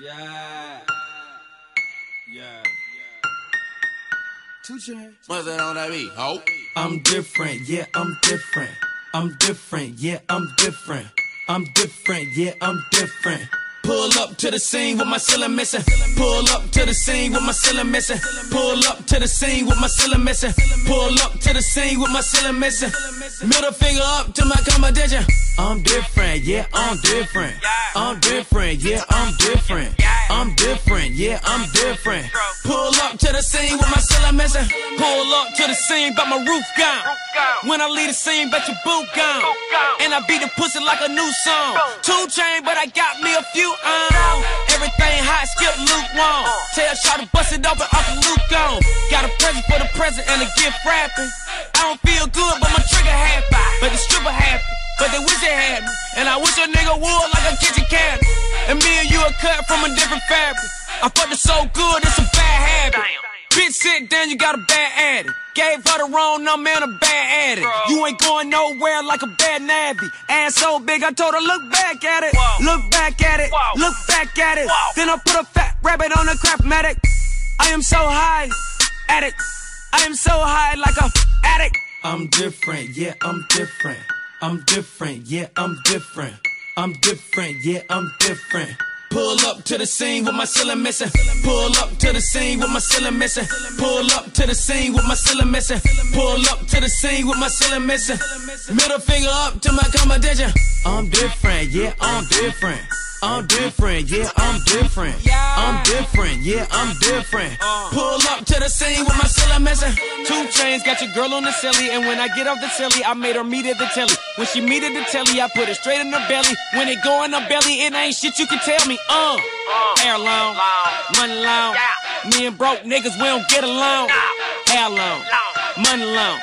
Yeah. Yeah. 2 Chainz. What's that on that beat? Ho. I'm different, yeah, I'm different. I'm different, yeah, I'm different. I'm different, yeah, I'm different. Pull up to the scene with my ceiling missing. Pull up to the scene with my ceiling missing. Pull up to the scene with my ceiling missing. Pull up to the scene with my ceiling missing. Middle finger up to my competition. I'm different, yeah, I'm different. I'm different, yeah, I'm different. I'm different, yeah, I'm different. Pull up to the scene with my ceiling missing. Pull up to the scene, but my roof gone. When I leave the scene, bet your boot gone. And I beat the pussy like a new song. Two chain, but I got me a few on. Everything hot, skip lukewarm. Tell Shaw to bust it open, Uncle Luke gone. Got a present for the present and a gift wrapping. I don't feel good, but my trigger happy. But the stripper happy. But they wish they had me. And I wish a nigga would like a kitchen cabinet. And me and you are cut from a different fabric. I fucked it so good, it's a bad habit. Bitch, sit down, you got a bad addict. Gave her the wrong number and a bad addict. You ain't going nowhere like a bad nabby. Ass so big, I told her, look back at it. Look back at it. Look back at it. Then I put a fat rabbit on a Craftmatic. I am so high, addict. I am so high like a addict. I'm different, yeah, I'm different. I'm different, yeah, I'm different. I'm different, yeah, I'm different. Pull up to the scene with my ceiling missing. Pull up to the scene with my ceiling missing. Pull up to the scene with my ceiling missing. Pull up to the scene with my ceiling missing. Middle finger up to my competition. I'm different, yeah, I'm different. I'm different, yeah, I'm different. I'm different, yeah, I'm different. Pull up to the scene with my ceiling missing. 2 Chainz, got your girl on the silly, and when I get off the silly, I made her meet at the telly. When she meet at the telly, I put it straight in her belly. When it go in her belly, it ain't shit you can tell me. Uh, hair long, money long. Me and broke niggas, we don't get along. Hair long, money long.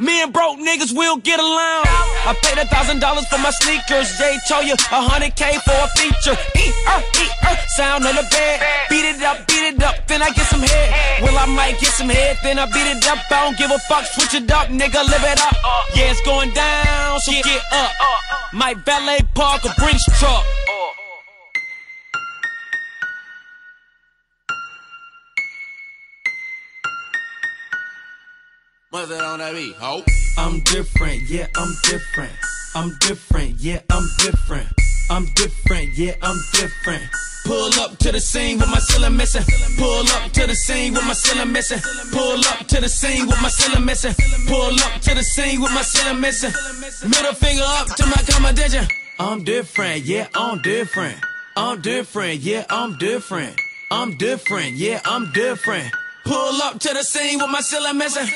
Me and broke niggas, will get along. I paid a thousand dollars for my sneakers. Jay told you a hundred K for a feature. Eat, uh, eat, uh, sound on the bed. Beat it up, beat it up, then I get some head. Well, I might get some head, then I beat it up. I don't give a fuck, switch it up, nigga, live it up. Yeah, it's going down, so get up. Might valet park a Brinks truck. What's that on that beat? Ho. I'm different, yeah, I'm different. I'm different, yeah, I'm different. I'm different, yeah, I'm different. Pull up to the scene with my ceiling missing. Pull up to the scene with my ceiling missing. Pull up to the scene with my ceiling missing. Pull up to the scene with my ceiling missing. Middle finger up to my competition. I'm different, yeah, I'm different. I'm different, yeah, I'm different. I'm different, yeah, I'm different. Pull up to the scene with my ceiling missing.